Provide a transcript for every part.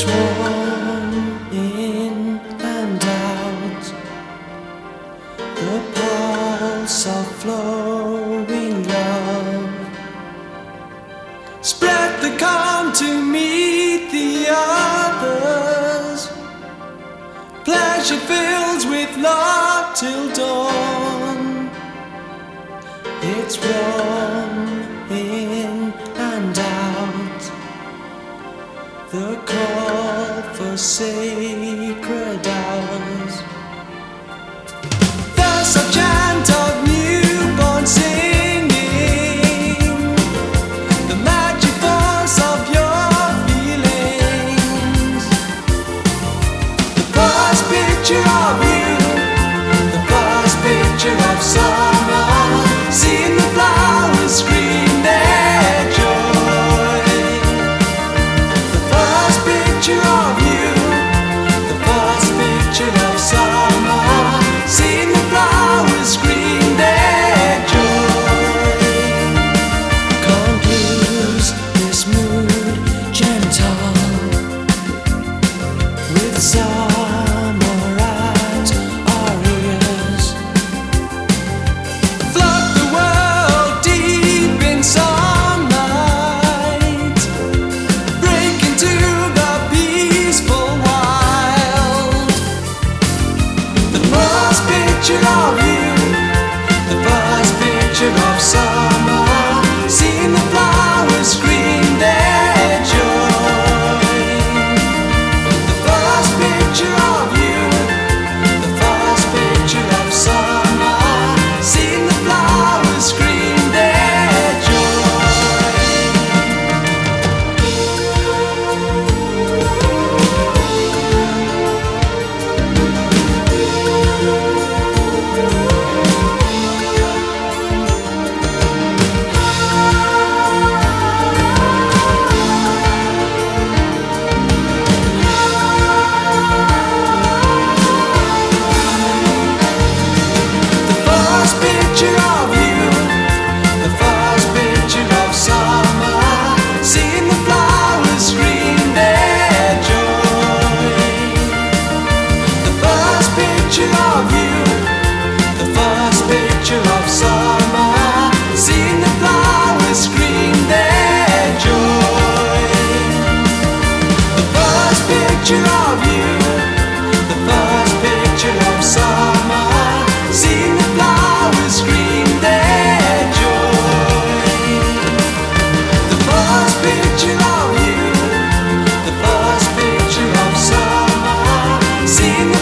is in and out. The pulse of flowing love. Spread the calm to meet the others. Pleasure fills with love till dawn. It's warm. sacred hours. There's a chant of newborn singing, the magic force of your feelings, the first picture of you, the first picture of sun.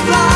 fly.